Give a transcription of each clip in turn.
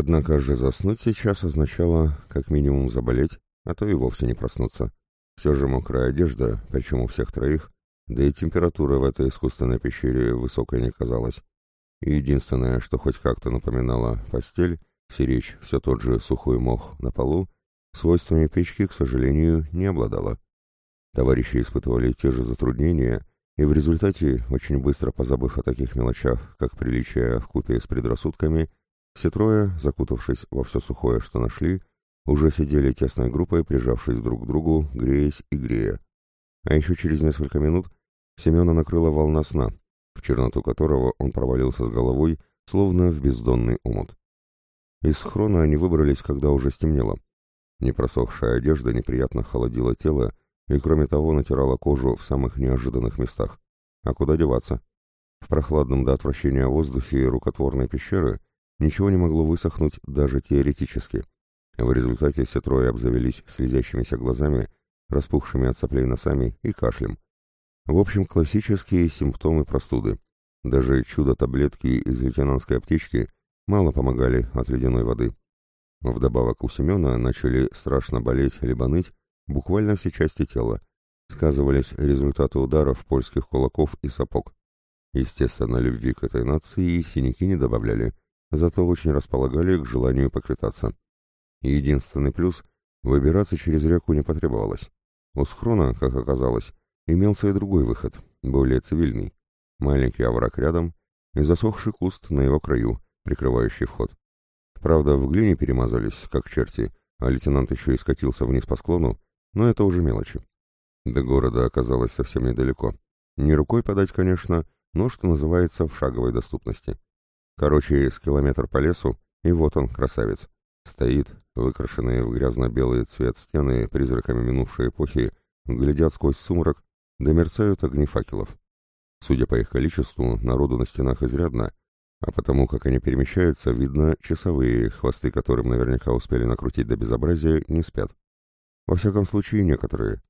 Однако же заснуть сейчас означало как минимум заболеть, а то и вовсе не проснуться. Все же мокрая одежда, причем у всех троих, да и температура в этой искусственной пещере высокой не казалась. И единственное, что хоть как-то напоминало постель, сиречь все тот же сухой мох на полу, свойствами печки, к сожалению, не обладала. Товарищи испытывали те же затруднения, и в результате, очень быстро позабыв о таких мелочах, как приличие в купе с предрассудками, все трое, закутавшись во все сухое, что нашли, уже сидели тесной группой, прижавшись друг к другу, греясь и грея. А еще через несколько минут Семена накрыла волна сна, в черноту которого он провалился с головой, словно в бездонный омут. Из схрона они выбрались, когда уже стемнело. Непросохшая одежда неприятно холодила тело и, кроме того, натирала кожу в самых неожиданных местах. А куда деваться? В прохладном до отвращения воздухе рукотворной пещеры ничего не могло высохнуть даже теоретически. В результате все трое обзавелись слезящимися глазами, распухшими от соплей носами и кашлем. В общем, классические симптомы простуды. Даже чудо-таблетки из лейтенантской аптечки мало помогали от ледяной воды. Вдобавок у Семена начали страшно болеть либо ныть буквально все части тела. Сказывались результаты ударов польских кулаков и сапог. Естественно, любви к этой нации синяки не добавляли, зато очень располагали к желанию поквитаться. Единственный плюс — выбираться через реку не потребовалось. У схрона, как оказалось, имелся и другой выход, более цивильный. Маленький овраг рядом и засохший куст на его краю, прикрывающий вход. Правда, в глине перемазались, как черти, а лейтенант еще и скатился вниз по склону, но это уже мелочи. До города оказалось совсем недалеко. Не рукой подать, конечно, но, что называется, в шаговой доступности. Короче, с километр по лесу, и вот он, красавец. Стоит, выкрашенные в грязно-белый цвет стены призраками минувшей эпохи, глядят сквозь сумрак да мерцают огни факелов. Судя по их количеству, народу на стенах изрядно, а потому как они перемещаются, видно, часовые, хвосты которым наверняка успели накрутить до безобразия, не спят. Во всяком случае, некоторые.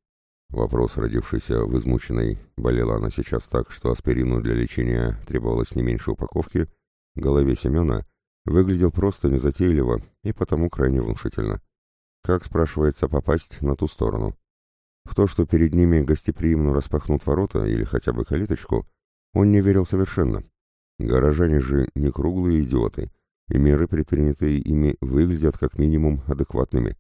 Вопрос, родившийся в измученной, болела она сейчас так, что аспирину для лечения требовалось не меньше упаковки, голове Семена выглядел просто незатейливо и потому крайне внушительно. Как, спрашивается, попасть на ту сторону? В то, что перед ними гостеприимно распахнут ворота или хотя бы калиточку, он не верил совершенно. Горожане же не круглые идиоты, и меры, предпринятые ими, выглядят как минимум адекватными.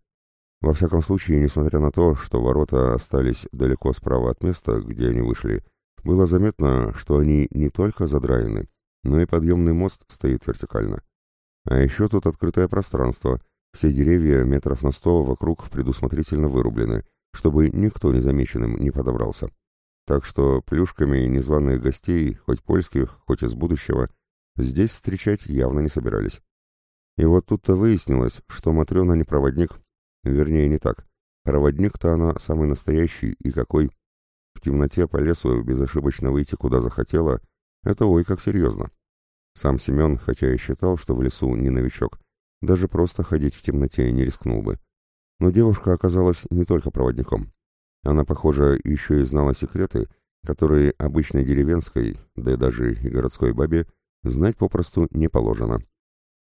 Во всяком случае, несмотря на то, что ворота остались далеко справа от места, где они вышли, было заметно, что они не только задраены, но и подъемный мост стоит вертикально. А еще тут открытое пространство, все деревья метров на сто вокруг предусмотрительно вырублены, чтобы никто незамеченным не подобрался. Так что плюшками незваных гостей, хоть польских, хоть из будущего, здесь встречать явно не собирались. И вот тут-то выяснилось, что Матрена не проводник, вернее не так. Проводник-то она самый настоящий и какой. В темноте по лесу безошибочно выйти куда захотела, это ой как серьезно. Сам Семен, хотя и считал, что в лесу не новичок, даже просто ходить в темноте не рискнул бы. Но девушка оказалась не только проводником. Она, похоже, еще и знала секреты, которые обычной деревенской, да и даже и городской бабе, знать попросту не положено.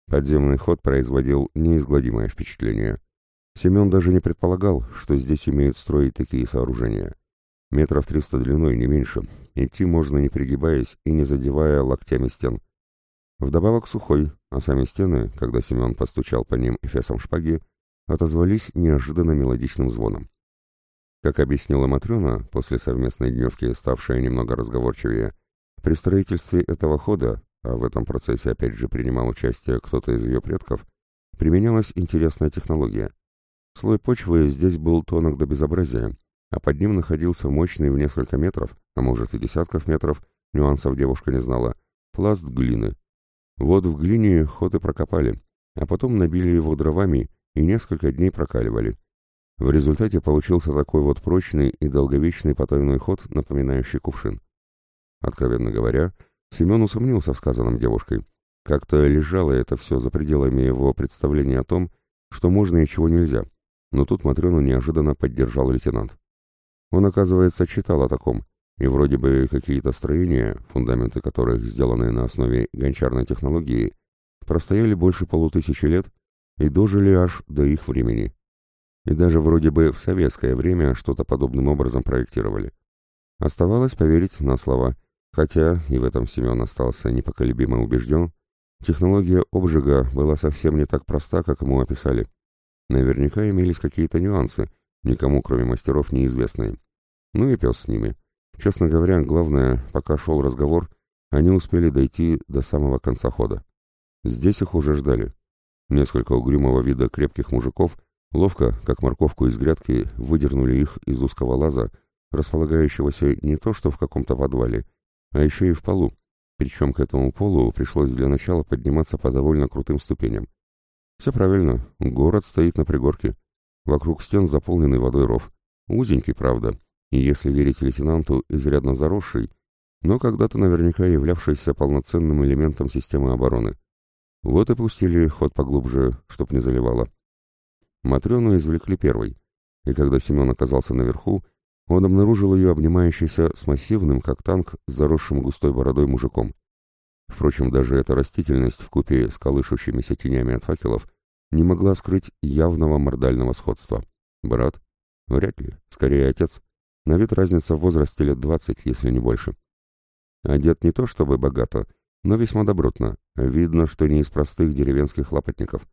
Подземный ход производил неизгладимое впечатление. Семен даже не предполагал, что здесь умеют строить такие сооружения. Метров триста длиной, не меньше. Идти можно не пригибаясь и не задевая локтями стен. Вдобавок сухой, а сами стены, когда Семен постучал по ним эфесом шпаги, отозвались неожиданно мелодичным звоном. Как объяснила Матрена, после совместной дневки, ставшая немного разговорчивее, при строительстве этого хода, а в этом процессе опять же принимал участие кто-то из ее предков, применялась интересная технология. Слой почвы здесь был тонок до безобразия, а под ним находился мощный в несколько метров, а может и десятков метров, нюансов девушка не знала, пласт глины. Вот в глине ход и прокопали, а потом набили его дровами и несколько дней прокаливали. В результате получился такой вот прочный и долговечный потайной ход, напоминающий кувшин. Откровенно говоря, Семен усомнился в сказанном девушкой. Как-то лежало это все за пределами его представления о том, что можно и чего нельзя. Но тут Матрёну неожиданно поддержал лейтенант. Он, оказывается, читал о таком, и вроде бы какие-то строения, фундаменты которых сделаны на основе гончарной технологии, простояли больше полутысячи лет и дожили аж до их времени. И даже вроде бы в советское время что-то подобным образом проектировали. Оставалось поверить на слова, хотя, и в этом Семен остался непоколебимо убежден, технология обжига была совсем не так проста, как ему описали. Наверняка имелись какие-то нюансы, никому кроме мастеров неизвестные. Ну и пес с ними. Честно говоря, главное, пока шел разговор, они успели дойти до самого конца хода. Здесь их уже ждали. Несколько угрюмого вида крепких мужиков ловко, как морковку из грядки, выдернули их из узкого лаза, располагающегося не то что в каком-то подвале, а еще и в полу, причем к этому полу пришлось для начала подниматься по довольно крутым ступеням. Все правильно, город стоит на пригорке. Вокруг стен заполненный водой ров. Узенький, правда, и, если верить лейтенанту, изрядно заросший, но когда-то наверняка являвшийся полноценным элементом системы обороны. Вот и пустили ход поглубже, чтоб не заливало. Матрёну извлекли первой, и когда Семен оказался наверху, он обнаружил ее обнимающейся с массивным, как танк, заросшим густой бородой мужиком. Впрочем, даже эта растительность в купе с колышущимися тенями от факелов не могла скрыть явного мордального сходства. Брат? Вряд ли. Скорее, отец. На вид разница в возрасте лет двадцать, если не больше. Одет не то чтобы богато, но весьма добротно. Видно, что не из простых деревенских лапотников.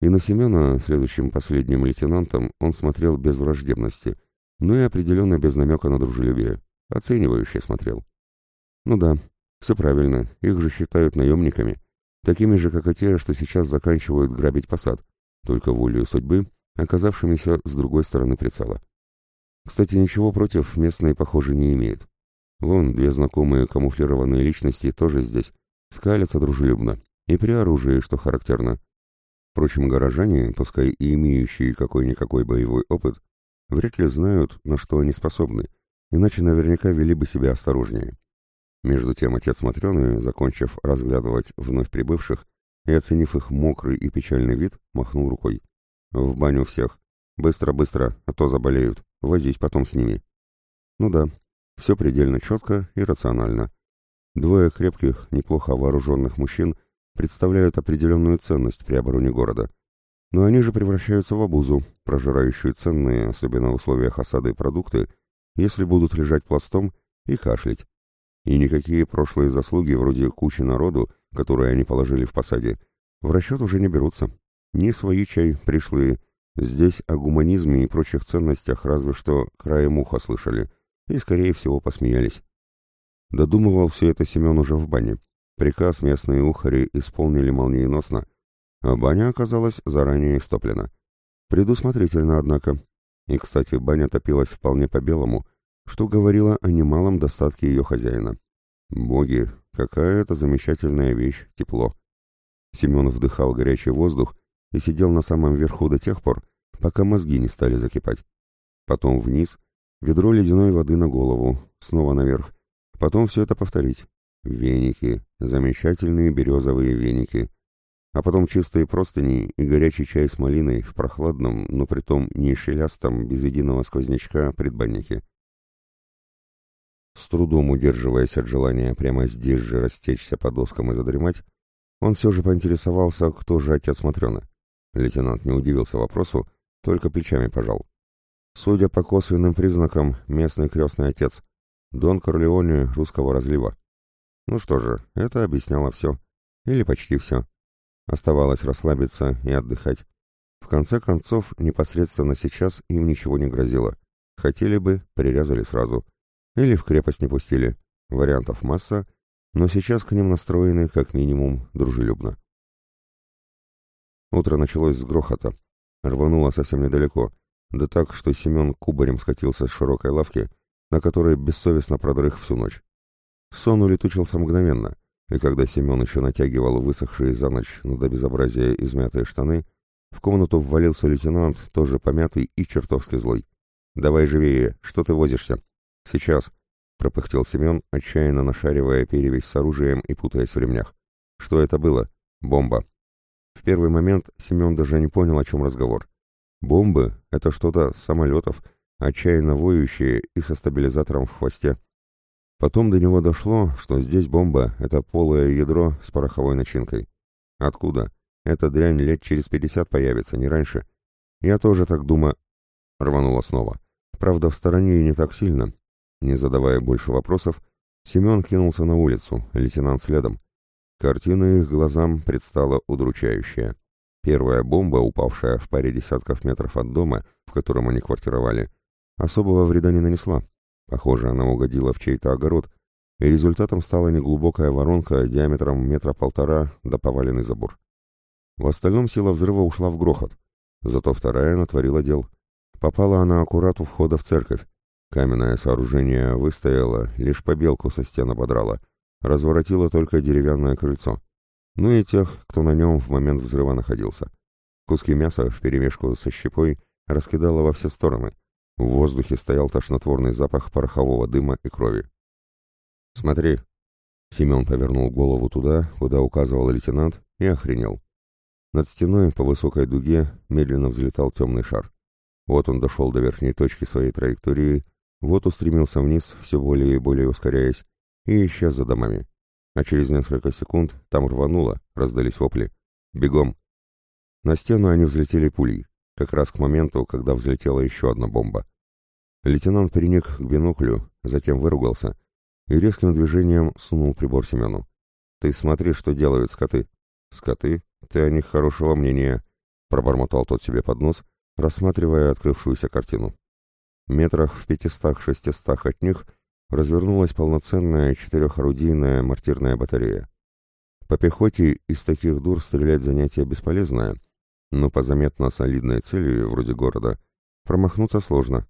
И на Семена, следующим последним лейтенантом, он смотрел без враждебности, но и определенно без намека на дружелюбие. Оценивающе смотрел. Ну да, все правильно, их же считают наемниками, такими же, как и те, что сейчас заканчивают грабить посад, только волею судьбы, оказавшимися с другой стороны прицела. Кстати, ничего против местные, похоже, не имеют. Вон, две знакомые камуфлированные личности тоже здесь, скалятся дружелюбно, и при оружии, что характерно. Впрочем, горожане, пускай и имеющие какой-никакой боевой опыт, вряд ли знают, на что они способны, иначе наверняка вели бы себя осторожнее. Между тем отец Матрёны, закончив разглядывать вновь прибывших и оценив их мокрый и печальный вид, махнул рукой. «В баню всех. Быстро-быстро, а то заболеют. Возись потом с ними». Ну да, все предельно четко и рационально. Двое крепких, неплохо вооруженных мужчин представляют определенную ценность при обороне города. Но они же превращаются в обузу, прожирающую ценные, особенно в условиях осады, продукты, если будут лежать пластом и кашлять. И никакие прошлые заслуги, вроде кучи народу, которые они положили в посаде, в расчет уже не берутся. Ни свои чай пришлые. Здесь о гуманизме и прочих ценностях разве что краем уха слышали, и, скорее всего, посмеялись. Додумывал все это Семен уже в бане. Приказ местные ухари исполнили молниеносно, а баня оказалась заранее истоплена. Предусмотрительно, однако. И, кстати, баня топилась вполне по-белому, что говорило о немалом достатке ее хозяина. Боги, какая это замечательная вещь, тепло. Семен вдыхал горячий воздух и сидел на самом верху до тех пор, пока мозги не стали закипать. Потом вниз, ведро ледяной воды на голову, снова наверх. Потом все это повторить. Веники, замечательные березовые веники. А потом чистые простыни и горячий чай с малиной в прохладном, но притом не шелястом, без единого сквознячка предбаннике. С трудом удерживаясь от желания прямо здесь же растечься по доскам и задремать, он все же поинтересовался, кто же отец Матрена. Лейтенант не удивился вопросу, только плечами пожал. Судя по косвенным признакам, местный крестный отец, Дон Корлеоне русского разлива. Ну что же, это объясняло все. Или почти все. Оставалось расслабиться и отдыхать. В конце концов, непосредственно сейчас им ничего не грозило. Хотели бы, прирезали сразу. Или в крепость не пустили. Вариантов масса, но сейчас к ним настроены, как минимум, дружелюбно. Утро началось с грохота. Рвануло совсем недалеко. Да так, что Семен кубарем скатился с широкой лавки, на которой бессовестно продрых всю ночь. Сон улетучился мгновенно, и когда Семен еще натягивал высохшие за ночь, но до безобразия измятые штаны, в комнату ввалился лейтенант, тоже помятый и чертовски злой. «Давай живее, что ты возишься?» «Сейчас», — пропыхтел Семен, отчаянно нашаривая перевязь с оружием и путаясь в ремнях. «Что это было?» «Бомба». В первый момент Семен даже не понял, о чем разговор. Бомбы — это что-то с самолетов, отчаянно воющие и со стабилизатором в хвосте. Потом до него дошло, что здесь бомба — это полое ядро с пороховой начинкой. Откуда? Эта дрянь лет через пятьдесят появится, не раньше. Я тоже так думаю. Рванула снова. Правда, в стороне и не так сильно. Не задавая больше вопросов, Семен кинулся на улицу, лейтенант следом. Картина их глазам предстала удручающая. Первая бомба, упавшая в паре десятков метров от дома, в котором они квартировали, особого вреда не нанесла. Похоже, она угодила в чей-то огород, и результатом стала неглубокая воронка диаметром метра полтора до поваленный забор. В остальном сила взрыва ушла в грохот, зато вторая натворила дел. Попала она аккурат у входа в церковь. Каменное сооружение выстояло, лишь побелку со стен ободрало, разворотило только деревянное крыльцо ну и тех, кто на нем в момент взрыва находился. Куски мяса вперемешку со щепой раскидало во все стороны. В воздухе стоял тошнотворный запах порохового дыма и крови. «Смотри!» Семен повернул голову туда, куда указывал лейтенант, и охренел. Над стеной по высокой дуге медленно взлетал темный шар. Вот он дошел до верхней точки своей траектории, вот устремился вниз, все более и более ускоряясь, и исчез за домами а через несколько секунд там рвануло, раздались вопли. «Бегом!» На стену они взлетели пулей, как раз к моменту, когда взлетела еще одна бомба. Лейтенант переник к биноклю, затем выругался и резким движением сунул прибор Семену. «Ты смотри, что делают скоты!» «Скоты? Ты о них хорошего мнения!» пробормотал тот себе под нос, рассматривая открывшуюся картину. Метрах в пятистах-шестистах от них развернулась полноценная четырехорудийная мортирная батарея. По пехоте из таких дур стрелять занятие бесполезное, но по заметно солидной цели, вроде города, промахнуться сложно.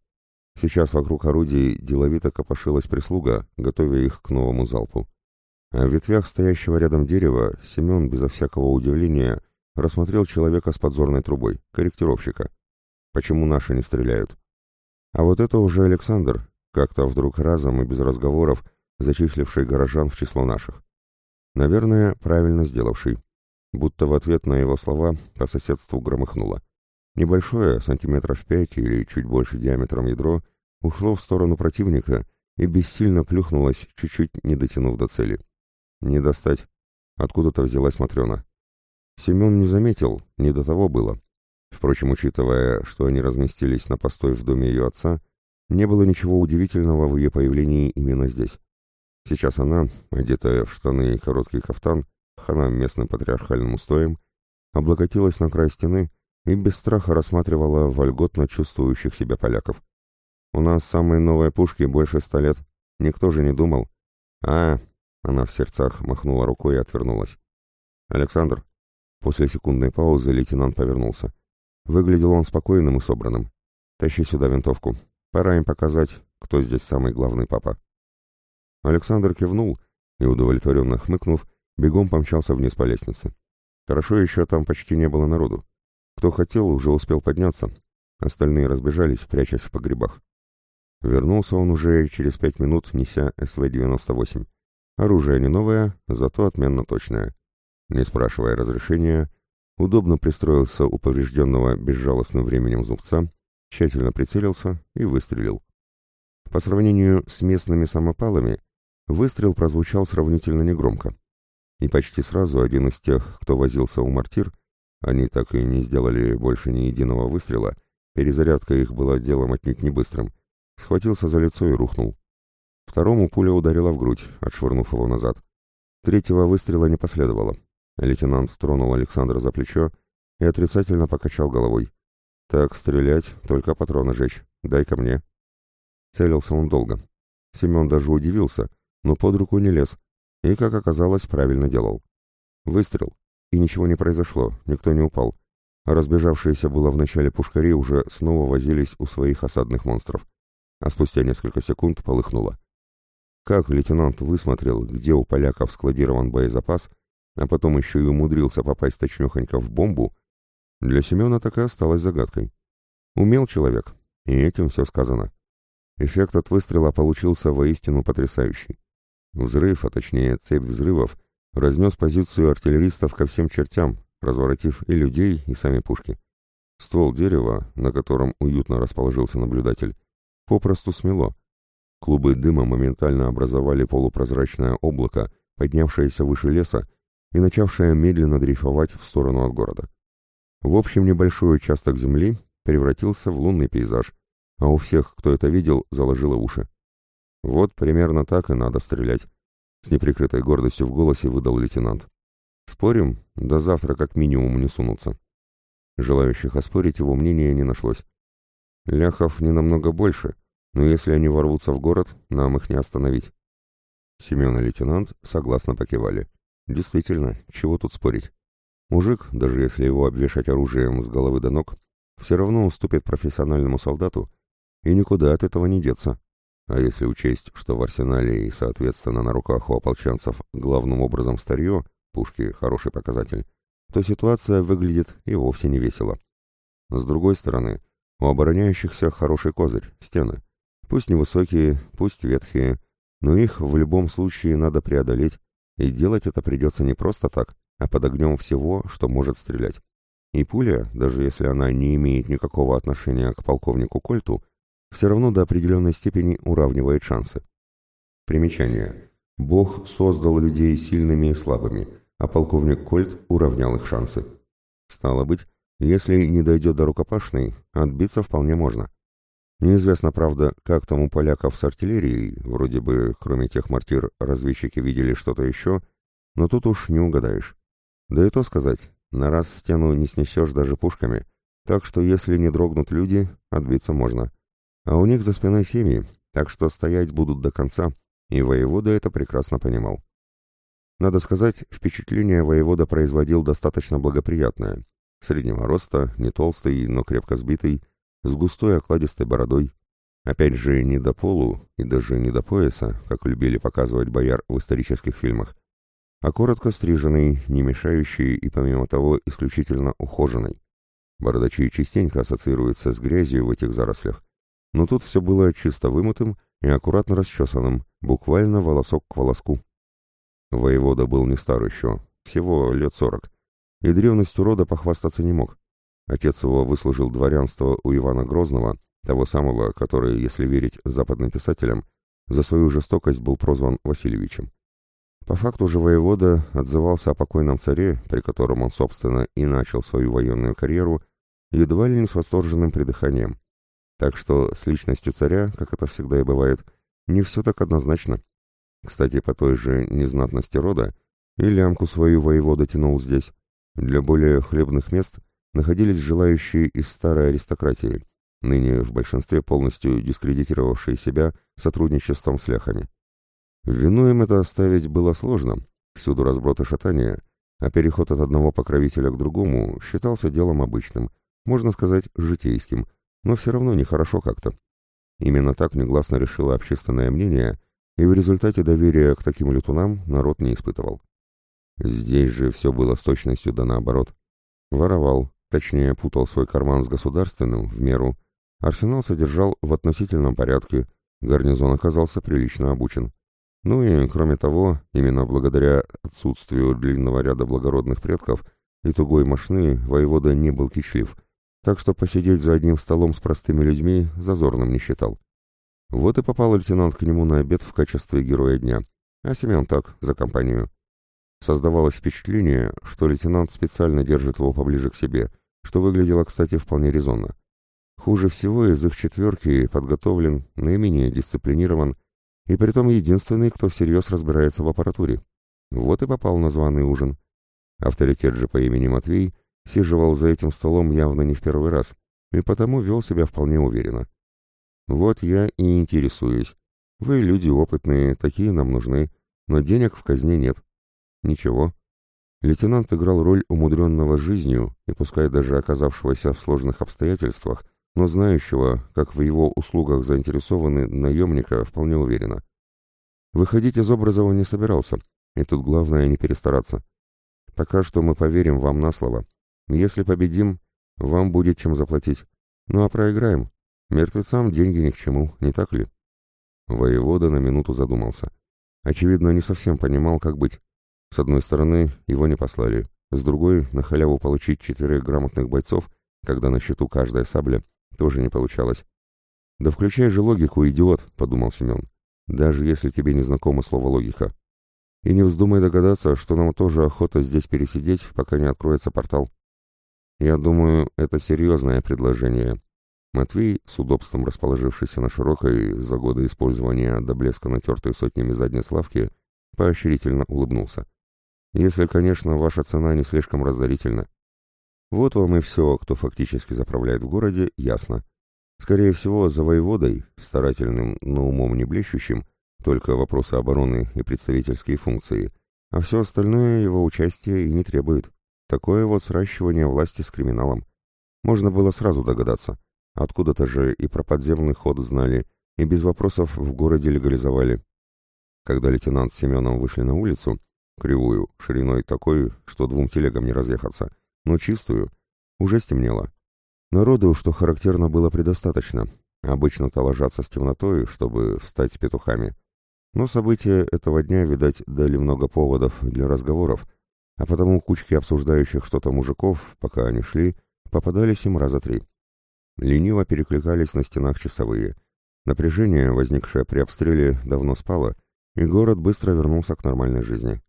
Сейчас вокруг орудий деловито копошилась прислуга, готовя их к новому залпу. А в ветвях стоящего рядом дерева Семен безо всякого удивления рассмотрел человека с подзорной трубой, корректировщика. Почему наши не стреляют? А вот это уже Александр, как-то вдруг разом и без разговоров зачисливший горожан в число наших. Наверное, правильно сделавший. Будто в ответ на его слова по соседству громыхнуло. Небольшое, сантиметров пять или чуть больше диаметром ядро, ушло в сторону противника и бессильно плюхнулось, чуть-чуть не дотянув до цели. Не достать. Откуда-то взялась Матрена. Семен не заметил, не до того было. Впрочем, учитывая, что они разместились на постой в доме ее отца, не было ничего удивительного в ее появлении именно здесь. Сейчас она, одетая в штаны и короткий кафтан, хана местным патриархальным устоем, облокотилась на край стены и без страха рассматривала вольготно чувствующих себя поляков. «У нас самые новые пушки больше ста лет. Никто же не думал». «А...» — она в сердцах махнула рукой и отвернулась. «Александр...» После секундной паузы лейтенант повернулся. Выглядел он спокойным и собранным. «Тащи сюда винтовку. Пора им показать, кто здесь самый главный папа. Александр кивнул и, удовлетворенно хмыкнув, бегом помчался вниз по лестнице. Хорошо еще там почти не было народу. Кто хотел, уже успел подняться. Остальные разбежались, прячась в погребах. Вернулся он уже через пять минут, неся СВ-98. Оружие не новое, зато отменно точное. Не спрашивая разрешения, удобно пристроился у поврежденного безжалостным временем зубца тщательно прицелился и выстрелил. По сравнению с местными самопалами, выстрел прозвучал сравнительно негромко. И почти сразу один из тех, кто возился у мортир, они так и не сделали больше ни единого выстрела, перезарядка их была делом отнюдь не быстрым, схватился за лицо и рухнул. Второму пуля ударила в грудь, отшвырнув его назад. Третьего выстрела не последовало. Лейтенант тронул Александра за плечо и отрицательно покачал головой. «Так, стрелять, только патроны жечь. Дай ко мне». Целился он долго. Семен даже удивился, но под руку не лез. И, как оказалось, правильно делал. Выстрел. И ничего не произошло, никто не упал. Разбежавшиеся было в начале пушкари уже снова возились у своих осадных монстров. А спустя несколько секунд полыхнуло. Как лейтенант высмотрел, где у поляков складирован боезапас, а потом еще и умудрился попасть точнёхонько в бомбу, для Семена так и осталось загадкой. Умел человек, и этим все сказано. Эффект от выстрела получился воистину потрясающий. Взрыв, а точнее цепь взрывов, разнес позицию артиллеристов ко всем чертям, разворотив и людей, и сами пушки. Ствол дерева, на котором уютно расположился наблюдатель, попросту смело. Клубы дыма моментально образовали полупрозрачное облако, поднявшееся выше леса, и начавшая медленно дрейфовать в сторону от города. В общем, небольшой участок земли превратился в лунный пейзаж, а у всех, кто это видел, заложило уши. Вот примерно так и надо стрелять. С неприкрытой гордостью в голосе выдал лейтенант. Спорим, до завтра как минимум не сунутся. Желающих оспорить его мнение не нашлось. Ляхов не намного больше, но если они ворвутся в город, нам их не остановить. Семен и лейтенант согласно покивали. Действительно, чего тут спорить? Мужик, даже если его обвешать оружием с головы до ног, все равно уступит профессиональному солдату, и никуда от этого не деться. А если учесть, что в арсенале и, соответственно, на руках у ополченцев главным образом старье, пушки — хороший показатель, то ситуация выглядит и вовсе не весело. С другой стороны, у обороняющихся хороший козырь — стены. Пусть невысокие, пусть ветхие, но их в любом случае надо преодолеть, и делать это придется не просто так, а под огнем всего, что может стрелять. И пуля, даже если она не имеет никакого отношения к полковнику Кольту, все равно до определенной степени уравнивает шансы. Примечание. Бог создал людей сильными и слабыми, а полковник Кольт уравнял их шансы. Стало быть, если не дойдет до рукопашной, отбиться вполне можно. Неизвестно, правда, как там у поляков с артиллерией, вроде бы, кроме тех мортир, разведчики видели что-то еще, но тут уж не угадаешь. Да и то сказать, на раз стену не снесешь даже пушками, так что если не дрогнут люди, отбиться можно. А у них за спиной семьи, так что стоять будут до конца, и воевода это прекрасно понимал. Надо сказать, впечатление воевода производил достаточно благоприятное. Среднего роста, не толстый, но крепко сбитый, с густой окладистой бородой. Опять же, не до полу и даже не до пояса, как любили показывать бояр в исторических фильмах, а коротко стриженный, не мешающий и, помимо того, исключительно ухоженный. Бородачи частенько ассоциируются с грязью в этих зарослях, но тут все было чисто вымытым и аккуратно расчесанным, буквально волосок к волоску. Воевода был не стар еще, всего лет сорок, и древностью рода похвастаться не мог. Отец его выслужил дворянство у Ивана Грозного, того самого, который, если верить западным писателям, за свою жестокость был прозван Васильевичем. По факту же воевода отзывался о покойном царе, при котором он, собственно, и начал свою военную карьеру, едва ли не с восторженным придыханием. Так что с личностью царя, как это всегда и бывает, не все так однозначно. Кстати, по той же незнатности рода и лямку свою воевода тянул здесь. Для более хлебных мест находились желающие из старой аристократии, ныне в большинстве полностью дискредитировавшие себя сотрудничеством с ляхами. Вину им это оставить было сложно, всюду разброд и шатание, а переход от одного покровителя к другому считался делом обычным, можно сказать, житейским, но все равно нехорошо как-то. Именно так негласно решило общественное мнение, и в результате доверия к таким летунам народ не испытывал. Здесь же все было с точностью да наоборот. Воровал, точнее путал свой карман с государственным в меру. Арсенал содержал в относительном порядке, гарнизон оказался прилично обучен. Ну и, кроме того, именно благодаря отсутствию длинного ряда благородных предков и тугой мошны воевода не был кичлив, так что посидеть за одним столом с простыми людьми зазорным не считал. Вот и попал лейтенант к нему на обед в качестве героя дня, а Семен так, за компанию. Создавалось впечатление, что лейтенант специально держит его поближе к себе, что выглядело, кстати, вполне резонно. Хуже всего из их четверки подготовлен, наименее дисциплинирован, и притом единственный, кто всерьез разбирается в аппаратуре. Вот и попал на званый ужин. Авторитет же по имени Матвей Сиживал за этим столом явно не в первый раз, и потому вел себя вполне уверенно. Вот я и интересуюсь. Вы люди опытные, такие нам нужны, но денег в казне нет. Ничего. Лейтенант играл роль умудренного жизнью, и пускай даже оказавшегося в сложных обстоятельствах, но знающего, как в его услугах заинтересованы наемника, вполне уверенно. Выходить из образа он не собирался, и тут главное не перестараться. Пока что мы поверим вам на слово, если победим, вам будет чем заплатить. Ну а проиграем. Мертвецам деньги ни к чему, не так ли? Воевода на минуту задумался. Очевидно, не совсем понимал, как быть. С одной стороны, его не послали. С другой, на халяву получить четырех грамотных бойцов, когда на счету каждая сабля, тоже не получалось. «Да включай же логику, идиот», — подумал Семен. «Даже если тебе не знакомо слово «логика». И не вздумай догадаться, что нам тоже охота здесь пересидеть, пока не откроется портал. Я думаю, это серьезное предложение. Матвей, с удобством расположившийся на широкой, за годы использования до блеска натертой сотнями задней славки, поощрительно улыбнулся. Если, конечно, ваша цена не слишком разорительна. Вот вам и все, кто фактически заправляет в городе, ясно. Скорее всего, за воеводой, старательным, но умом не блещущим, только вопросы обороны и представительские функции, а все остальное его участие и не требует. Такое вот сращивание власти с криминалом. Можно было сразу догадаться. Откуда-то же и про подземный ход знали, и без вопросов в городе легализовали. Когда лейтенант с Семеном вышли на улицу, кривую, шириной такой, что двум телегам не разъехаться, но чистую, уже стемнело. Народу, что характерно, было предостаточно. Обычно-то ложатся с темнотой, чтобы встать с петухами. Но события этого дня, видать, дали много поводов для разговоров, а потому кучки обсуждающих что-то мужиков, пока они шли, попадались им раза три. Лениво перекликались на стенах часовые. Напряжение, возникшее при обстреле, давно спало, и город быстро вернулся к нормальной жизни.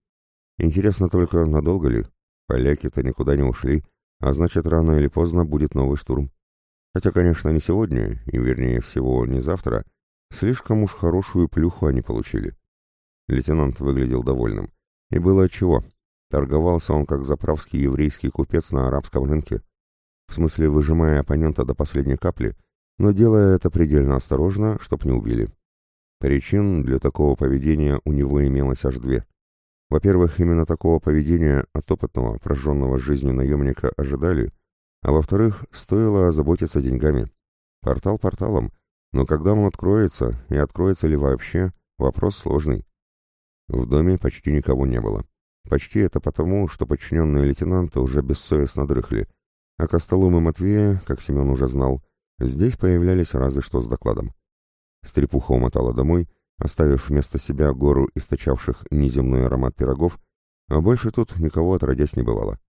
Интересно только, надолго ли? Поляки-то никуда не ушли, а значит, рано или поздно будет новый штурм. Хотя, конечно, не сегодня, и вернее всего не завтра, Слишком уж хорошую плюху они получили. Лейтенант выглядел довольным. И было отчего. Торговался он как заправский еврейский купец на арабском рынке. В смысле, выжимая оппонента до последней капли, но делая это предельно осторожно, чтоб не убили. Причин для такого поведения у него имелось аж две. Во-первых, именно такого поведения от опытного, прожженного жизнью наемника ожидали, а во-вторых, стоило озаботиться деньгами. Портал порталом — но когда он откроется, и откроется ли вообще, вопрос сложный. В доме почти никого не было. Почти это потому, что подчиненные лейтенанта уже бессовестно дрыхли, а Костолом и Матвея, как Семен уже знал, здесь появлялись разве что с докладом. Стрепуха умотала домой, оставив вместо себя гору источавших неземной аромат пирогов, а больше тут никого отродясь не бывало.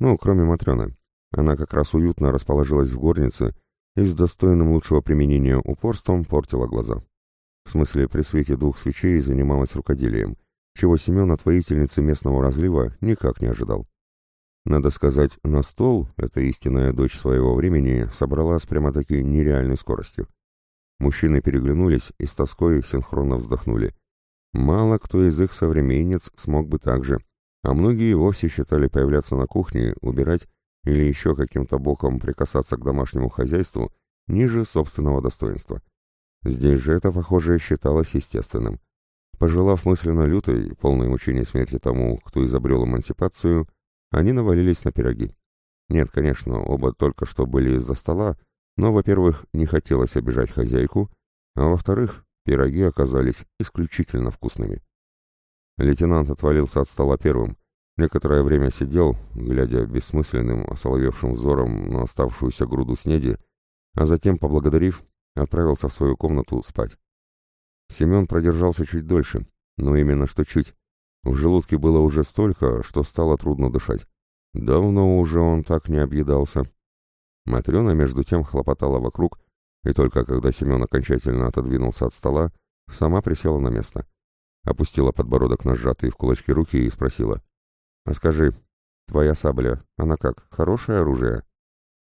Ну, кроме Матрёны. Она как раз уютно расположилась в горнице, и с достойным лучшего применения упорством портила глаза. В смысле, при свете двух свечей занималась рукоделием, чего Семен от воительницы местного разлива никак не ожидал. Надо сказать, на стол эта истинная дочь своего времени собралась прямо-таки нереальной скоростью. Мужчины переглянулись и с тоской синхронно вздохнули. Мало кто из их современниц смог бы так же, а многие вовсе считали появляться на кухне, убирать или еще каким-то боком прикасаться к домашнему хозяйству ниже собственного достоинства. Здесь же это, похоже, считалось естественным. Пожелав мысленно лютой, полной мучения смерти тому, кто изобрел эмансипацию, они навалились на пироги. Нет, конечно, оба только что были из-за стола, но, во-первых, не хотелось обижать хозяйку, а во-вторых, пироги оказались исключительно вкусными. Лейтенант отвалился от стола первым, Некоторое время сидел, глядя бессмысленным, осоловевшим взором на оставшуюся груду снеди, а затем, поблагодарив, отправился в свою комнату спать. Семен продержался чуть дольше, но именно что чуть. В желудке было уже столько, что стало трудно дышать. Давно уже он так не объедался. Матрена, между тем, хлопотала вокруг, и только когда Семен окончательно отодвинулся от стола, сама присела на место. Опустила подбородок на сжатые в кулачки руки и спросила. А скажи, твоя сабля, она как, хорошее оружие?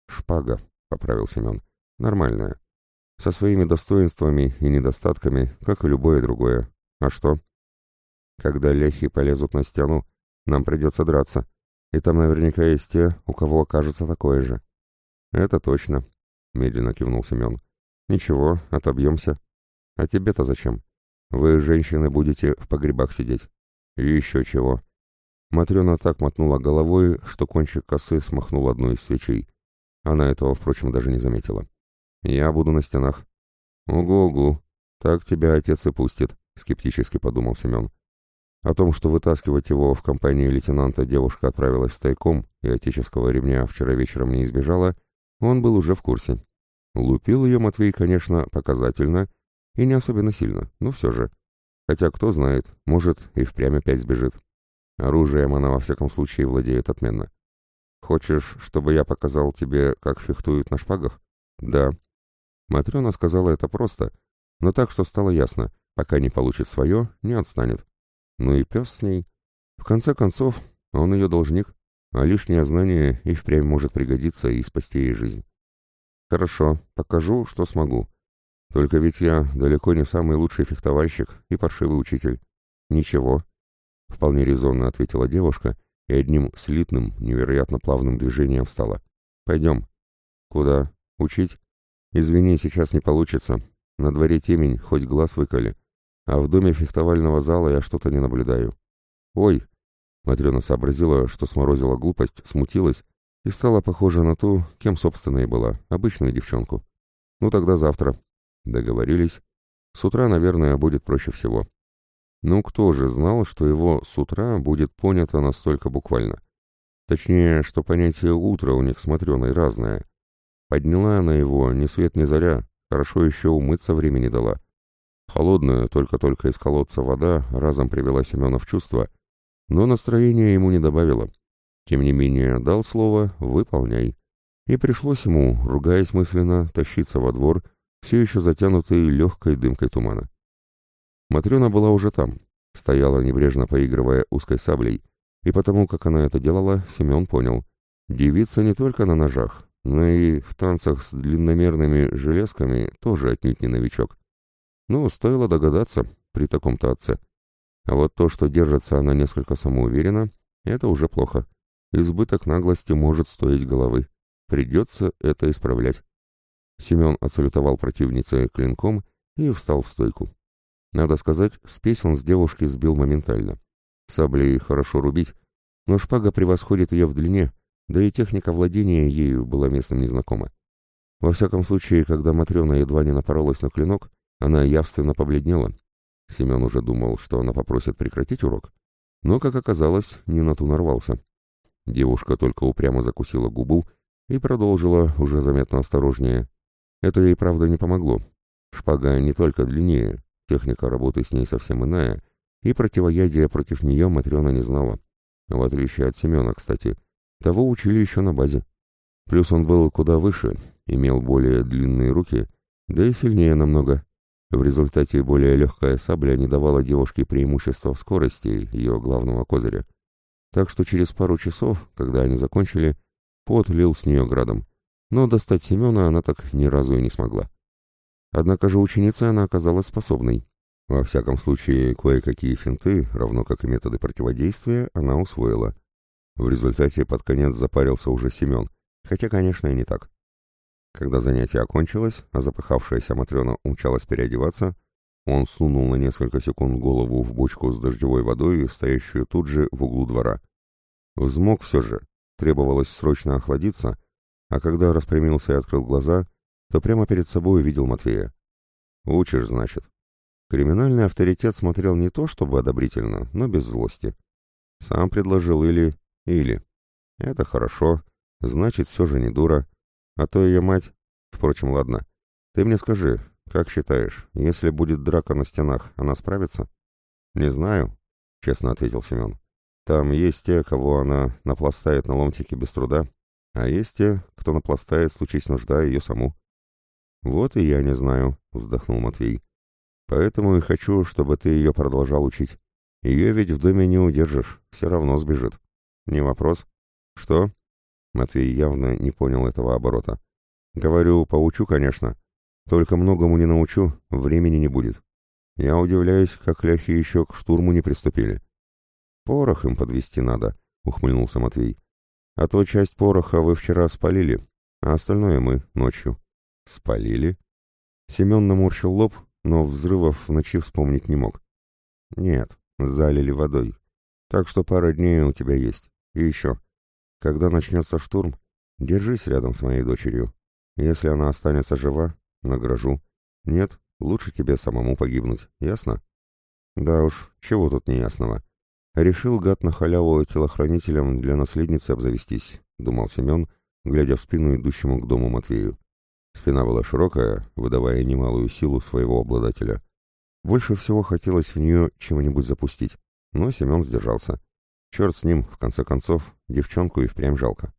Шпага, поправил Семен. Нормальная. Со своими достоинствами и недостатками, как и любое другое. А что? Когда ляхи полезут на стену, нам придется драться. И там наверняка есть те, у кого окажется такое же. Это точно, медленно кивнул Семен. Ничего, отобьемся. А тебе-то зачем? Вы, женщины, будете в погребах сидеть. И еще чего. Матрена так мотнула головой, что кончик косы смахнул одну из свечей. Она этого, впрочем, даже не заметила. «Я буду на стенах». «Угу-угу, так тебя отец и пустит», — скептически подумал Семен. О том, что вытаскивать его в компании лейтенанта девушка отправилась тайком и отеческого ремня вчера вечером не избежала, он был уже в курсе. Лупил ее Матвей, конечно, показательно и не особенно сильно, но все же. Хотя, кто знает, может, и впрямь опять сбежит. Оружием она во всяком случае владеет отменно. Хочешь, чтобы я показал тебе, как фехтуют на шпагах? Да. Матрена сказала это просто, но так, что стало ясно, пока не получит свое, не отстанет. Ну и пес с ней. В конце концов, он ее должник, а лишнее знание и впрямь может пригодиться и спасти ей жизнь. Хорошо, покажу, что смогу. Только ведь я далеко не самый лучший фехтовальщик и паршивый учитель. Ничего. Вполне резонно ответила девушка и одним слитным, невероятно плавным движением встала. Пойдем. Куда? Учить? Извини, сейчас не получится. На дворе темень, хоть глаз выколи. А в доме фехтовального зала я что-то не наблюдаю. Ой! Матрена сообразила, что сморозила глупость, смутилась и стала похожа на ту, кем, собственно, и была, обычную девчонку. Ну тогда завтра. Договорились. С утра, наверное, будет проще всего. Ну кто же знал, что его с утра будет понято настолько буквально? Точнее, что понятие «утро» у них с Матрёной разное. Подняла она его ни свет ни заря, хорошо еще умыться времени дала. Холодная, только-только из колодца вода разом привела Семена в чувство, но настроение ему не добавила. Тем не менее, дал слово «выполняй». И пришлось ему, ругаясь мысленно, тащиться во двор, все еще затянутый легкой дымкой тумана. Матрена была уже там, стояла небрежно поигрывая узкой саблей, и потому, как она это делала, Семен понял. Девица не только на ножах, но и в танцах с длинномерными железками тоже отнюдь не новичок. Ну, стоило догадаться при таком-то отце. А вот то, что держится она несколько самоуверенно, это уже плохо. Избыток наглости может стоить головы. Придется это исправлять. Семен отсалютовал противнице клинком и встал в стойку. Надо сказать, спесь он с девушки сбил моментально. Саблей хорошо рубить, но шпага превосходит ее в длине, да и техника владения ею была местным незнакома. Во всяком случае, когда Матрена едва не напоролась на клинок, она явственно побледнела. Семен уже думал, что она попросит прекратить урок, но, как оказалось, не на ту нарвался. Девушка только упрямо закусила губу и продолжила уже заметно осторожнее. Это ей, правда, не помогло. Шпага не только длиннее, техника работы с ней совсем иная, и противоядия против нее Матрена не знала. В отличие от Семена, кстати. Того учили еще на базе. Плюс он был куда выше, имел более длинные руки, да и сильнее намного. В результате более легкая сабля не давала девушке преимущества в скорости, ее главного козыря. Так что через пару часов, когда они закончили, пот лил с нее градом. Но достать Семена она так ни разу и не смогла. Однако же ученицей она оказалась способной. Во всяком случае, кое-какие финты, равно как и методы противодействия, она усвоила. В результате под конец запарился уже Семен, хотя, конечно, и не так. Когда занятие окончилось, а запыхавшаяся Матрена умчалась переодеваться, он сунул на несколько секунд голову в бочку с дождевой водой, стоящую тут же в углу двора. Взмок все же, требовалось срочно охладиться, а когда распрямился и открыл глаза, то прямо перед собой увидел Матвея. «Учишь, значит». Криминальный авторитет смотрел не то чтобы одобрительно, но без злости. Сам предложил или... или. Это хорошо, значит, все же не дура. А то ее мать... Впрочем, ладно. Ты мне скажи, как считаешь, если будет драка на стенах, она справится? Не знаю, честно ответил Семен. Там есть те, кого она напластает на ломтики без труда, а есть те, кто напластает, случись нужда, ее саму. Вот и я не знаю, вздохнул Матвей. Поэтому и хочу, чтобы ты ее продолжал учить. Ее ведь в доме не удержишь, все равно сбежит. Не вопрос. Что? Матвей явно не понял этого оборота. Говорю, поучу, конечно. Только многому не научу, времени не будет. Я удивляюсь, как ляхи еще к штурму не приступили. Порох им подвести надо, ухмыльнулся Матвей. А то часть пороха вы вчера спалили, а остальное мы ночью. Спалили? Семен наморщил лоб, но взрывов в ночи вспомнить не мог. Нет, залили водой. Так что пара дней у тебя есть. И еще. Когда начнется штурм, держись рядом с моей дочерью. Если она останется жива, награжу. Нет, лучше тебе самому погибнуть, ясно? Да уж, чего тут неясного. Решил гад на халяву телохранителем для наследницы обзавестись, думал Семен, глядя в спину идущему к дому Матвею. Спина была широкая, выдавая немалую силу своего обладателя. Больше всего хотелось в нее чего-нибудь запустить, но Семен сдержался. Черт с ним, в конце концов, девчонку и впрямь жалко.